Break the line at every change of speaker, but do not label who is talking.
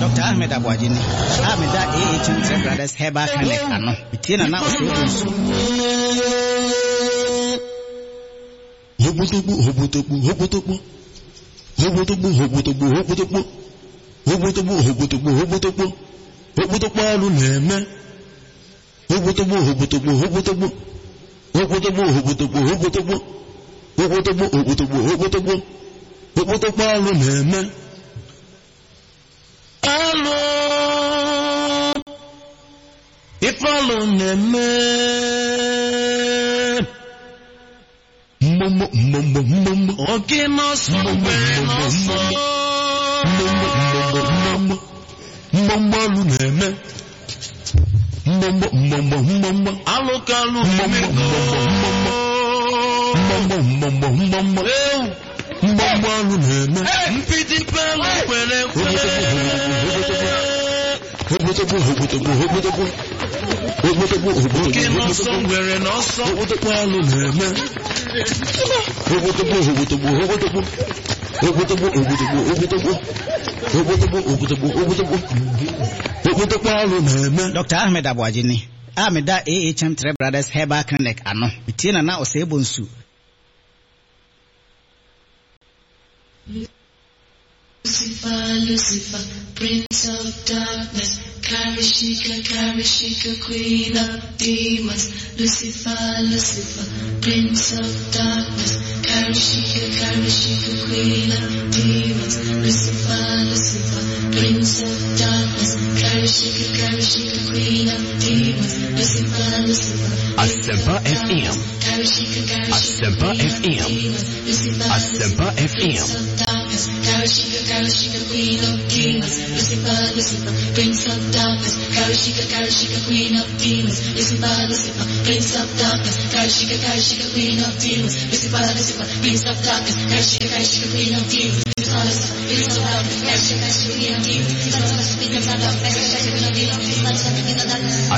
dr ahmed abuaji ne ahmed a ahm tɛbrades herbal clinic ano ɛtie na na ɔsɛwodu nso
hobotogbo hobotogbo hobotogbo hobotogbo hobotogbo hobotogbo hobotogbo hobotogbo hobotogbo hobotogbo alụ na-eme hobotogbo hobotogbo hobotogbo hobotogbo hobotogbo hobotogbo hobotogbo hobotogbo hobotogbo hobotogbo alụ na-eme Alụ na-eme.
Oke n'ọsọ
na-eme.
mpịtị pelụ kwere ekwe.
Ogbotogbo ogbotogbo ogbotogbo ogbotogbo ogbotogbo.
Kí lọ
sọ
wẹ̀rẹ̀ lọ
sọ pọ́ọ̀lù lẹ́mẹ́. Ogbotogbo ogbotogbo ogbotogbo ogbotogbo ogbotogbo ogbotogbo ogbotogbo ogbotogbo ogbotogbo ogbotogbo pọ́ọ̀lù lẹ́mẹ́.
Dr. Ahmed Abuajini, Ahmeda AHM Three Brothers Herbal Clinic ano, tie na na
ọsẹ ebo Prince of Darkness, Karishika, Karishika, Queen of Demons. Lucifer, Lucifer, Prince of Darkness, Karishika, Karishika, Queen of Demons. Prince of Darkness, Karishika, Karishika, Queen of Demons. Lucifer, Lucifer,
Asempa FM.
Lucifer,
FM.
Karishika, Karishika, Prince of darkness, Karishika, Karishika, Queen of demons, Lucifer, Lucifer, Prince of darkness, Karishika, Karishika, Queen of demons, Lucifer, Lucifer, Prince of darkness, Karishika, Karishika, Queen of demons, Lucifer, Lucifer, Prince of darkness, Karishika, Karishika, Queen of demons, Lucifer, Lucifer, Prince of darkness,